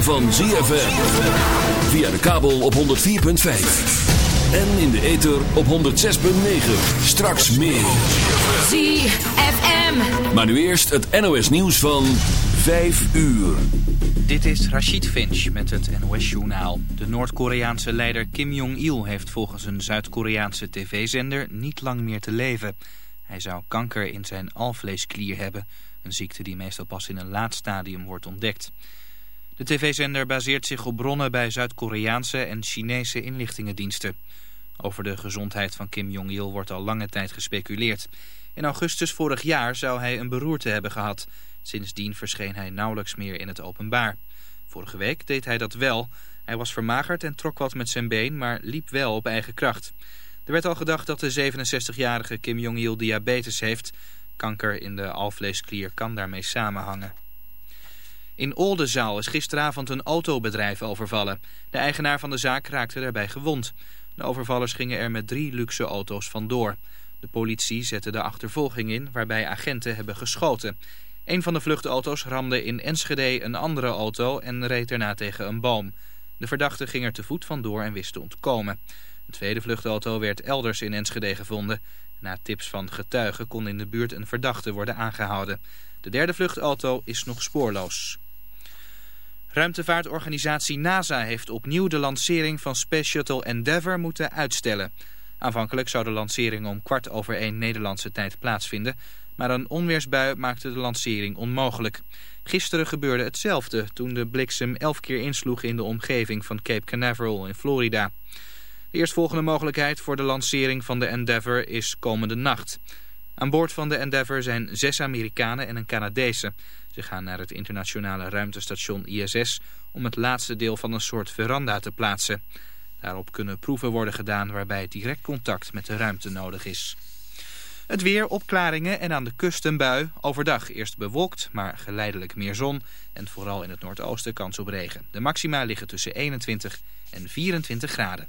ritme van ZFM. Via de kabel op 104.5. En in de ether op 106.9. Straks meer. ZFM. Maar nu eerst het NOS nieuws van 5 uur. Dit is Rachid Finch met het NOS-journaal. De Noord-Koreaanse leider Kim Jong-il heeft volgens een Zuid-Koreaanse tv-zender niet lang meer te leven. Hij zou kanker in zijn alvleesklier hebben, een ziekte die meestal pas in een laat stadium wordt ontdekt. De tv-zender baseert zich op bronnen bij Zuid-Koreaanse en Chinese inlichtingendiensten. Over de gezondheid van Kim Jong-il wordt al lange tijd gespeculeerd. In augustus vorig jaar zou hij een beroerte hebben gehad. Sindsdien verscheen hij nauwelijks meer in het openbaar. Vorige week deed hij dat wel. Hij was vermagerd en trok wat met zijn been, maar liep wel op eigen kracht. Er werd al gedacht dat de 67-jarige Kim Jong-il diabetes heeft. Kanker in de alvleesklier kan daarmee samenhangen. In Oldenzaal is gisteravond een autobedrijf overvallen. De eigenaar van de zaak raakte daarbij gewond. De overvallers gingen er met drie luxe auto's vandoor. De politie zette de achtervolging in waarbij agenten hebben geschoten. Een van de vluchtauto's ramde in Enschede een andere auto en reed daarna tegen een boom. De verdachte ging er te voet vandoor en wist te ontkomen. Een tweede vluchtauto werd elders in Enschede gevonden. Na tips van getuigen kon in de buurt een verdachte worden aangehouden. De derde vluchtauto is nog spoorloos. Ruimtevaartorganisatie NASA heeft opnieuw de lancering van Space Shuttle Endeavour moeten uitstellen. Aanvankelijk zou de lancering om kwart over één Nederlandse tijd plaatsvinden, maar een onweersbui maakte de lancering onmogelijk. Gisteren gebeurde hetzelfde toen de bliksem elf keer insloeg in de omgeving van Cape Canaveral in Florida. De eerstvolgende mogelijkheid voor de lancering van de Endeavour is komende nacht. Aan boord van de Endeavour zijn zes Amerikanen en een Canadese. Ze gaan naar het internationale ruimtestation ISS om het laatste deel van een soort veranda te plaatsen. Daarop kunnen proeven worden gedaan waarbij direct contact met de ruimte nodig is. Het weer, opklaringen en aan de kust een bui. Overdag eerst bewolkt, maar geleidelijk meer zon. En vooral in het noordoosten kans op regen. De maxima liggen tussen 21 en 24 graden.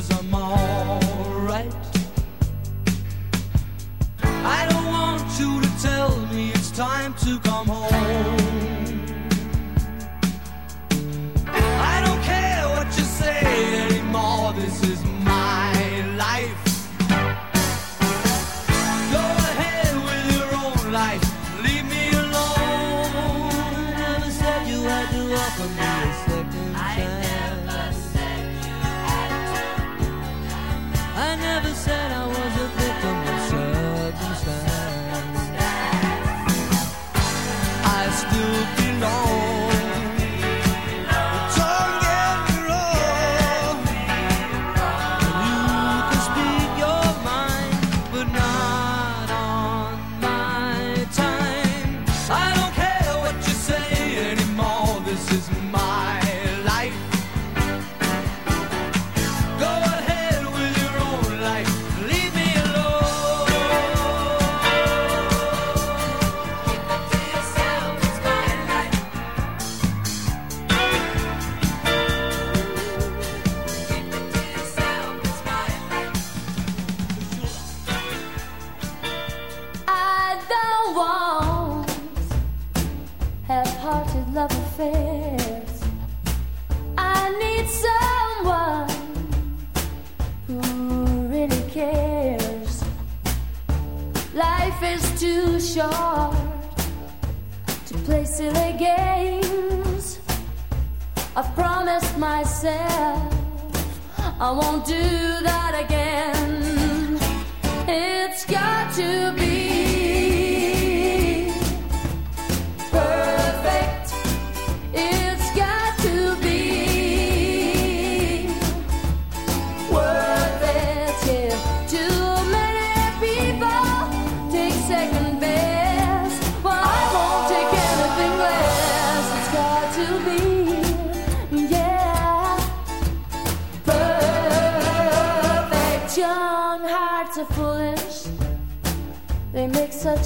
cause I'm all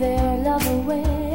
their love away.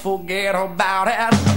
forget about it.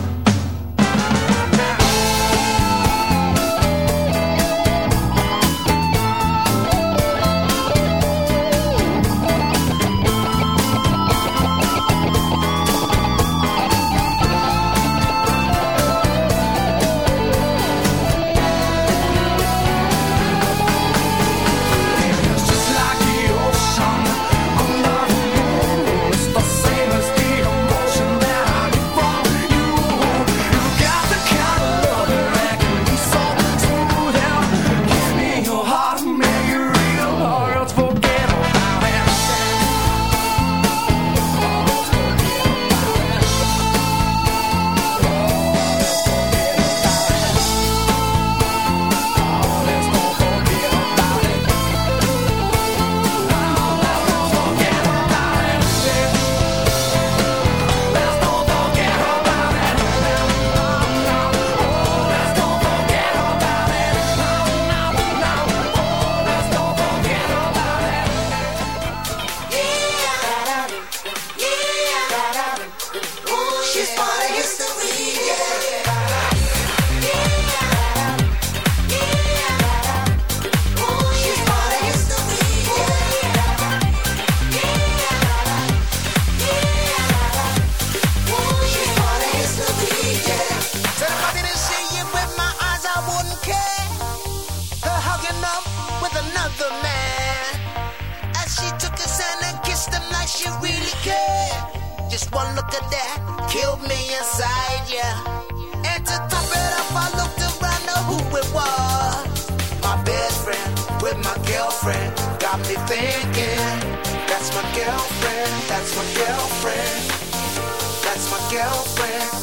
thinking. That's my girlfriend, that's my girlfriend, that's my girlfriend.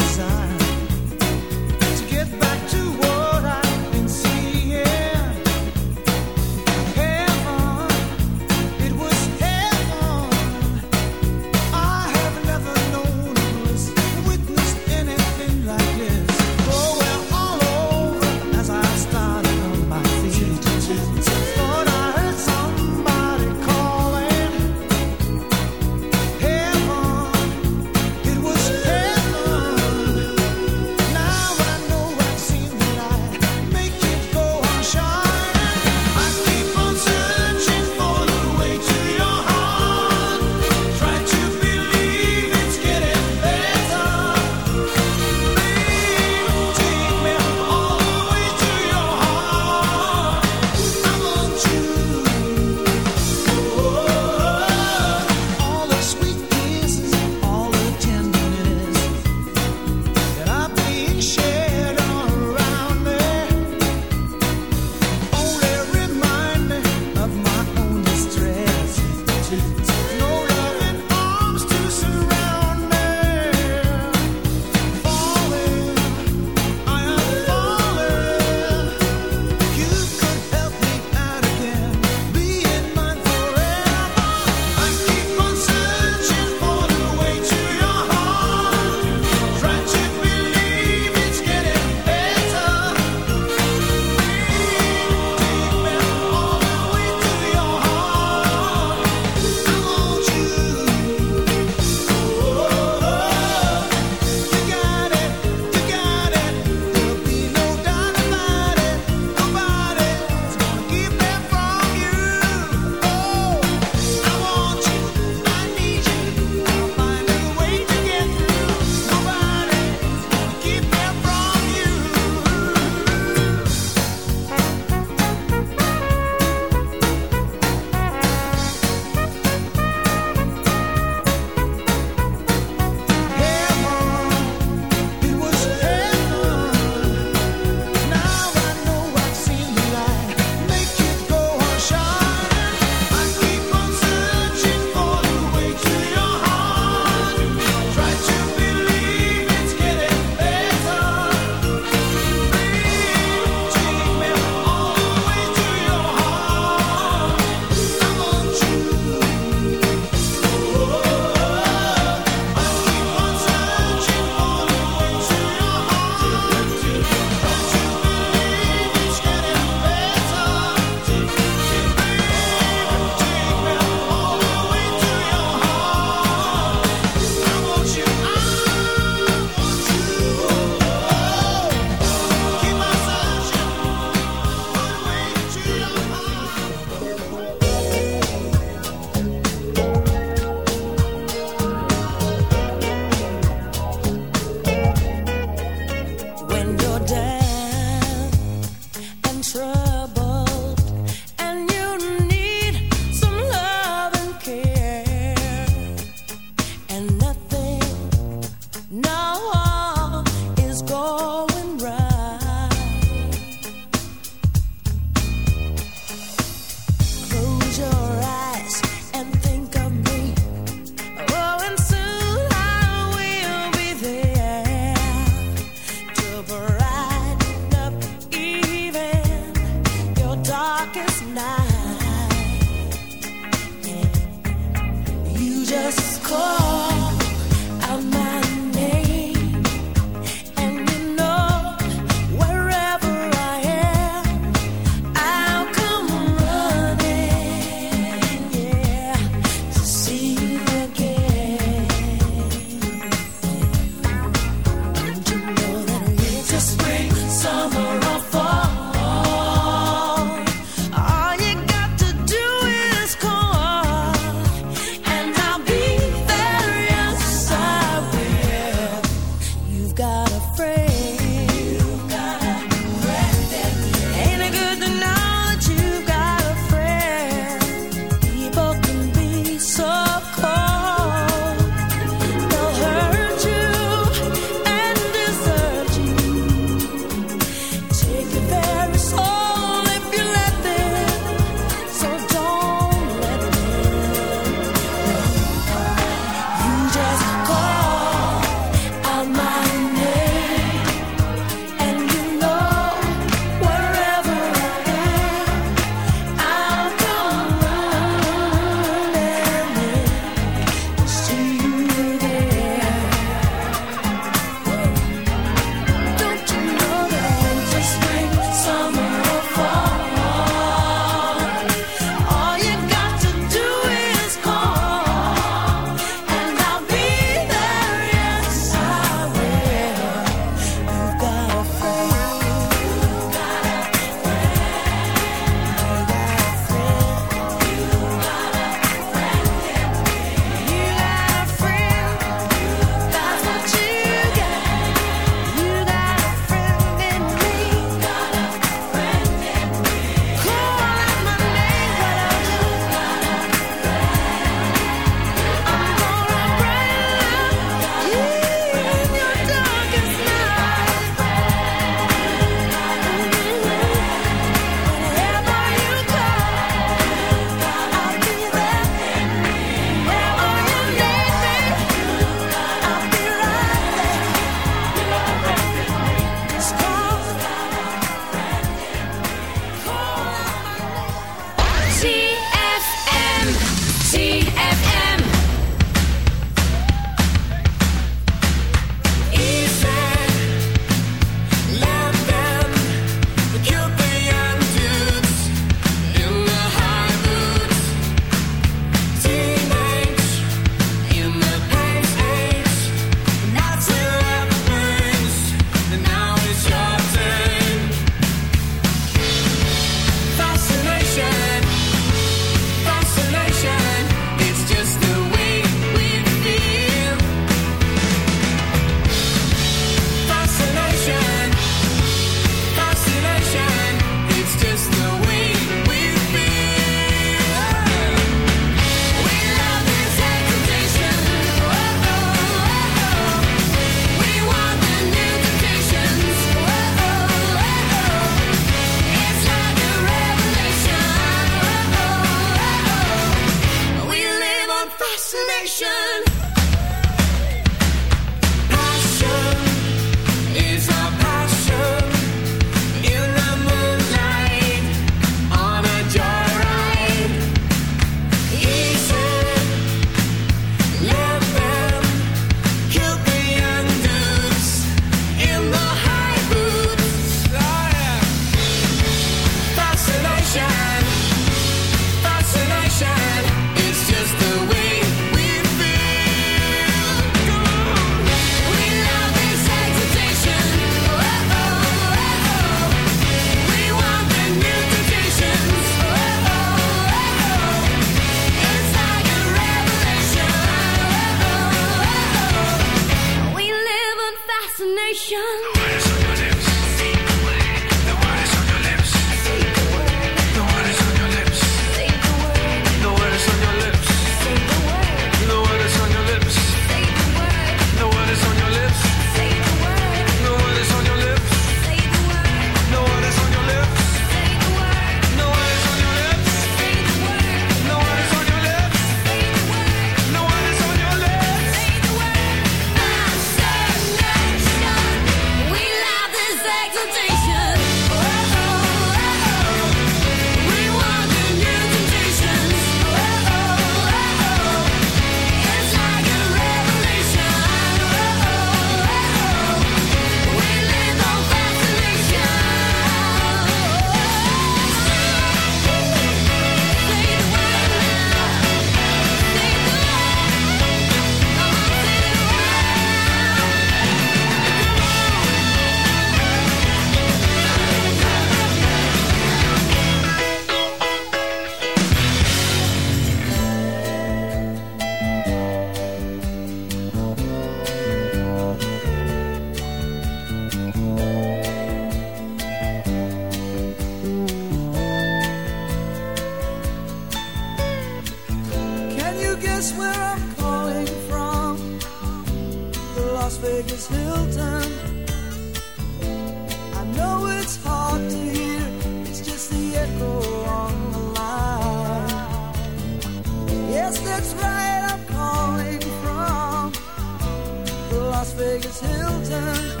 Vegas Hilton.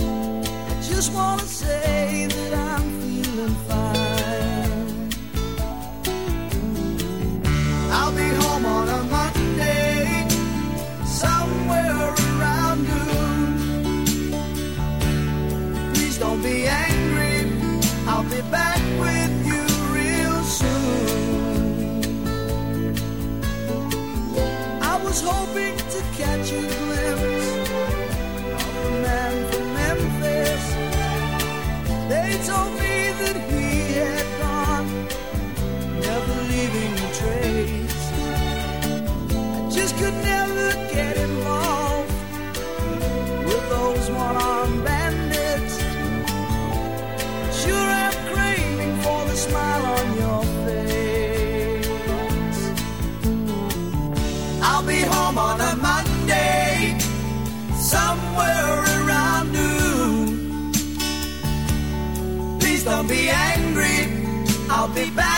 I just wanna say I'll be back